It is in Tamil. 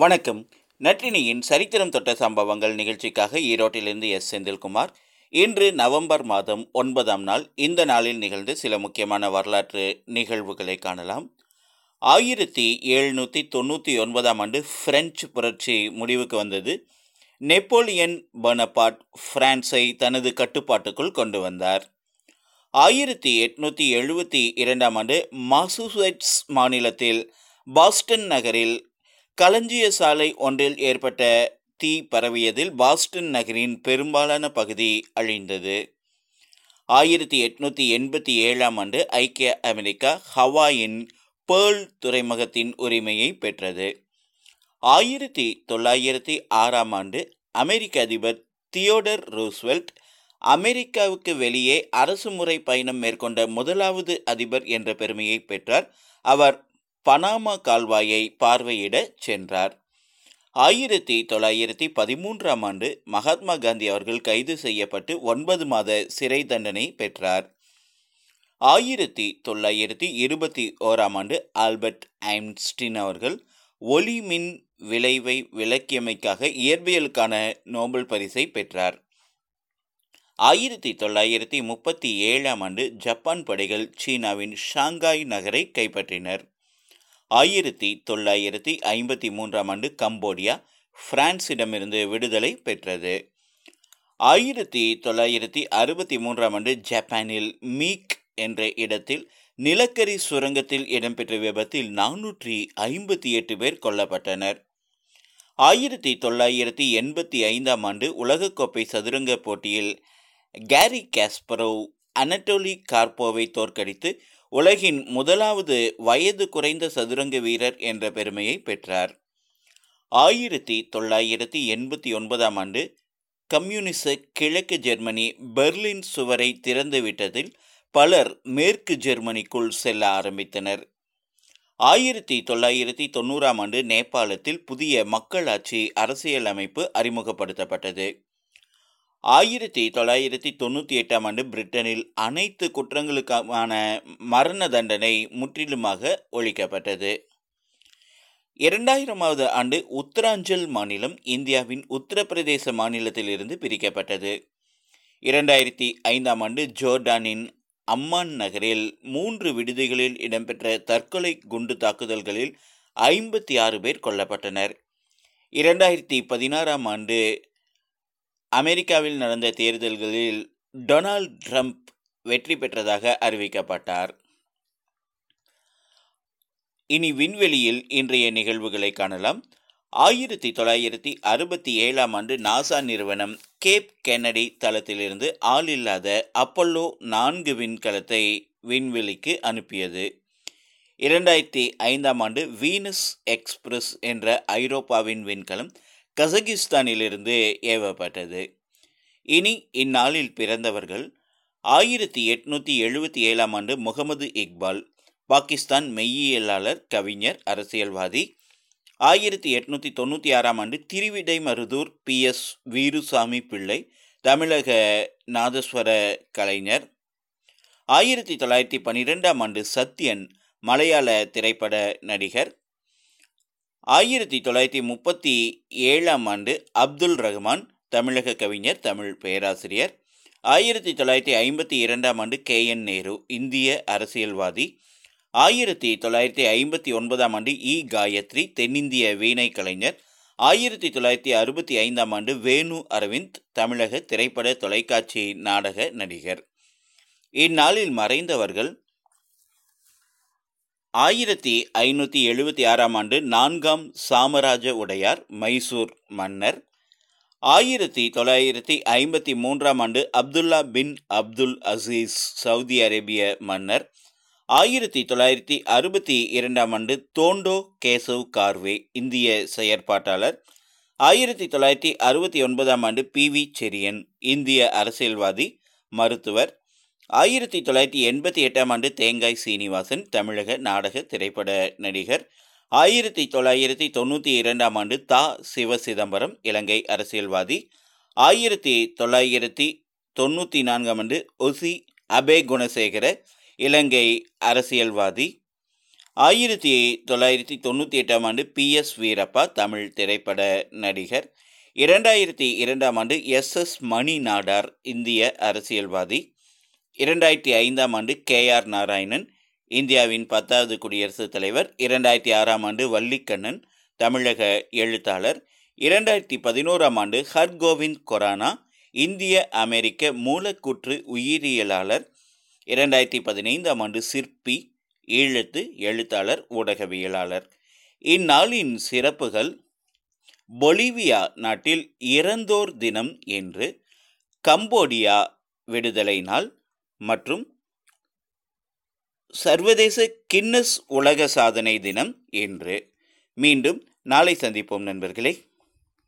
வணக்கம். நற்றினியின் சரித்திரம் தொட்ட சம்பவங்கள் நிகழ்ச்சிக்காக ஈரோட்டிலிருந்து எஸ். செந்தில்குமார். இன்று நவம்பர் மாதம் ஒன்பதாம் நாள். இந்த நாளில் நிகழ்ந்து சில முக்கியமான வரலாற்று நிகழ்வுகளை காணலாம். ஆயிரத்தி எழுநூற்றி தொண்ணூற்றி ஒன்பதாம் ஆண்டு பிரெஞ்சு புரட்சி முடிவுக்கு வந்தது. நெப்போலியன் பனபாட் பிரான்ஸை தனது கட்டுப்பாட்டுக்குள் கொண்டு வந்தார். ஆயிரத்தி எட்நூற்றி எழுபத்தி இரண்டாம் ஆண்டு மாசூசெட்ஸ் மாநிலத்தில் பாஸ்டன் நகரில் களஞ்சிய சாலை ஒன்றில் ஏற்பட்ட தீ பரவியதில் பாஸ்டன் நகரின் பெரும்பாலான பகுதி அழிந்தது. ஆயிரத்தி எட்நூற்றி எண்பத்தி ஏழாம் ஆண்டு ஐக்கிய அமெரிக்கா ஹவாயின் பேர்ல் துறைமுகத்தின் உரிமையை பெற்றது. ஆயிரத்தி தொள்ளாயிரத்தி ஆறாம் ஆண்டு அமெரிக்க அதிபர் தியோடர் ரூஸ்வெல்ட் அமெரிக்காவுக்கு வெளியே அரசு முறை பயணம் மேற்கொண்ட முதலாவது அதிபர் என்ற பெருமையை பெற்றார். அவர் பனாமா கால்வாயை பார்வையிடச் சென்றார். ஆயிரத்தி தொள்ளாயிரத்தி பதிமூன்றாம் ஆண்டு மகாத்மா காந்தி அவர்கள் கைது செய்யப்பட்டு ஒன்பது மாத சிறை தண்டனை பெற்றார். ஆயிரத்தி தொள்ளாயிரத்தி இருபத்தி ஓராம் ஆண்டு ஆல்பர்ட் ஐன்ஸ்டீன் அவர்கள் ஒளி மின் விளைவை விளக்கியமைக்காக இயற்பியலுக்கான நோபல் பரிசை பெற்றார். ஆயிரத்தி தொள்ளாயிரத்தி முப்பத்தி ஏழாம் ஆண்டு ஜப்பான் படைகள் சீனாவின் ஷாங்காய் நகரை கைப்பற்றினர். ஆயிரத்தி தொள்ளாயிரத்தி ஐம்பத்தி மூன்றாம் ஆண்டு கம்போடியா பிரான்சிடமிருந்து விடுதலை பெற்றது. ஆயிரத்தி தொள்ளாயிரத்தி அறுபத்தி மூன்றாம் ஆண்டு ஜப்பானில் மீக் என்ற இடத்தில் நிலக்கரி சுரங்கத்தில் இடம்பெற்ற விபத்தில் நானூற்றி ஐம்பத்தி எட்டு பேர் கொல்லப்பட்டனர். ஆயிரத்தி தொள்ளாயிரத்தி எண்பத்தி ஐந்தாம் ஆண்டு உலகக்கோப்பை சதுரங்க போட்டியில் கேரி காஸ்பரோவ் அனட்டோலி கார்போவை தோற்கடித்து உலகின் முதலாவது வயது குறைந்த சதுரங்க வீரர் என்ற பெருமையை பெற்றார். ஆயிரத்தி தொள்ளாயிரத்தி எண்பத்தி ஒன்பதாம் ஆண்டு கம்யூனிச கிழக்கு ஜெர்மனி பெர்லின் சுவரை திறந்துவிட்டதில் பலர் மேற்கு ஜெர்மனிக்குள் செல்ல ஆரம்பித்தனர். ஆயிரத்தி தொள்ளாயிரத்தி தொண்ணூறாம் ஆண்டு நேபாளத்தில் புதிய மக்களாட்சி அரசியலமைப்பு அறிமுகப்படுத்தப்பட்டது. ஆயிரத்தி தொள்ளாயிரத்தி தொண்ணூற்றி எட்டாம் ஆண்டு பிரிட்டனில் அனைத்து குற்றங்களுக்கான மரண தண்டனை முற்றிலுமாக ஒழிக்கப்பட்டது. இரண்டாயிரமாவது ஆண்டு உத்தராஞ்சல் மாநிலம் இந்தியாவின் உத்தரப்பிரதேச மாநிலத்திலிருந்து பிரிக்கப்பட்டது. இரண்டாயிரத்தி ஐந்தாம் ஆண்டு ஜோர்டானின் அம்மான் நகரில் மூன்று விடுதிகளில் இடம்பெற்ற தற்கொலை குண்டு தாக்குதல்களில் ஐம்பத்தி ஆறு பேர் கொல்லப்பட்டனர். இரண்டாயிரத்தி பதினாறாம் ஆண்டு அமெரிக்காவில் நடந்த தேர்தல்களில் டொனால்ட் ட்ரம்ப் வெற்றி பெற்றதாக அறிவிக்கப்பட்டார். இனி விண்வெளியில் இன்றைய நிகழ்வுகளை காணலாம். ஆயிரத்தி தொள்ளாயிரத்தி அறுபத்தி ஏழாம் ஆண்டு நாசா நிறுவனம் கேப் கென்னடி தளத்திலிருந்து ஆள் இல்லாத அப்பல்லோ நான்கு விண்கலத்தை விண்வெளிக்கு அனுப்பியது. இரண்டாயிரத்தி ஐந்தாம் ஆண்டு வீனஸ் எக்ஸ்பிரஸ் என்ற ஐரோப்பாவின் விண்கலம் கசகிஸ்தானிலிருந்து ஏவப்பட்டது. இனி இந்நாளில் பிறந்தவர்கள் ஆயிரத்தி எட்நூற்றி எழுபத்தி ஏழாம் ஆண்டு முகமது இக்பால் பாகிஸ்தான் மெய்யியலாளர் கவிஞர் அரசியல்வாதி. ஆயிரத்தி எட்நூற்றி தொண்ணூற்றி ஆறாம் ஆண்டு திருவிடை மருதூர் பி. எஸ். வீருசாமி பிள்ளை தமிழக நாதஸ்வர கலைஞர். ஆயிரத்தி தொள்ளாயிரத்தி பன்னிரெண்டாம் ஆண்டு சத்யன் மலையாள திரைப்பட நடிகர். ஆயிரத்தி தொள்ளாயிரத்தி முப்பத்தி ஏழாம் ஆண்டு அப்துல் ரஹ்மான் தமிழக கவிஞர் தமிழ் பேராசிரியர். ஆயிரத்தி தொள்ளாயிரத்தி ஐம்பத்தி இரண்டாம் ஆண்டு கே. என். நேரு இந்திய அரசியல்வாதி. ஆயிரத்தி தொள்ளாயிரத்தி ஐம்பத்தி ஒன்பதாம் ஆண்டு இ. காயத்ரி தென்னிந்திய வீணை கலைஞர். ஆயிரத்தி தொள்ளாயிரத்தி அறுபத்தி ஐந்தாம் ஆண்டு வேணு அரவிந்த் தமிழக திரைப்பட தொலைக்காட்சி நாடக நடிகர். இந்நாளில் மறைந்தவர்கள் ஆயிரத்தி ஐநூற்றி எழுபத்தி ஆறாம் ஆண்டு நான்காம் சாமராஜ உடையார் மைசூர் மன்னர். ஆயிரத்தி தொள்ளாயிரத்தி ஐம்பத்தி மூன்றாம் ஆண்டு Abdullah bin Abdul Aziz Saudi அரேபிய மன்னர். ஆயிரத்தி தொள்ளாயிரத்தி அறுபத்தி இரண்டாம் ஆண்டு தோண்டோ கேசவ் கார்வே இந்திய செயற்பாட்டாளர். ஆயிரத்தி தொள்ளாயிரத்தி அறுபத்தி ஒன்பதாம் ஆண்டு பி வி செரியன் இந்திய அரசியல்வாதி மருத்துவர். ஆயிரத்தி தொள்ளாயிரத்தி எண்பத்தி எட்டாம் ஆண்டு தேங்காய் சீனிவாசன் தமிழக நாடக திரைப்பட நடிகர். ஆயிரத்தி தொள்ளாயிரத்தி தொண்ணூற்றி இரண்டாம் ஆண்டு தா. சிவ சிதம்பரம் இலங்கை அரசியல்வாதி. ஆயிரத்தி தொள்ளாயிரத்தி தொண்ணூற்றி நான்காம் ஆண்டு ஒசி அபே குணசேகர இலங்கை அரசியல்வாதி. ஆயிரத்தி தொள்ளாயிரத்தி தொண்ணூற்றி எட்டாம் ஆண்டு பி. எஸ். வீரப்பா தமிழ் திரைப்பட நடிகர். இரண்டாயிரத்தி இரண்டாம் ஆண்டு எஸ். எஸ். மணி நாடார் இந்திய அரசியல்வாதி. இரண்டாயிரத்தி ஐந்தாம் ஆண்டு கே ஆர் நாராயணன் இந்தியாவின் பத்தாவது குடியரசுத் தலைவர். இரண்டாயிரத்தி ஆறாம் ஆண்டு வள்ளிக்கண்ணன் தமிழக எழுத்தாளர். இரண்டாயிரத்தி பதினோராம் ஆண்டு ஹர்கோவிந்த் கொரானா இந்திய அமெரிக்க மூலக்கூற்று உயிரியலாளர். இரண்டாயிரத்தி பதினைந்தாம் ஆண்டு சிற்பி ஈழத்து எழுத்தாளர் ஊடகவியலாளர். இந்நாளின் சிறப்புகள் பொலிவியா நாட்டில் இறந்தோர் தினம் என்று கம்போடியா விடுதலை நாள் மற்றும் சர்வதேச கின்னஸ் உலக சாதனை தினம் என்று மீண்டும் நாளை சந்திப்போம் நண்பர்களே.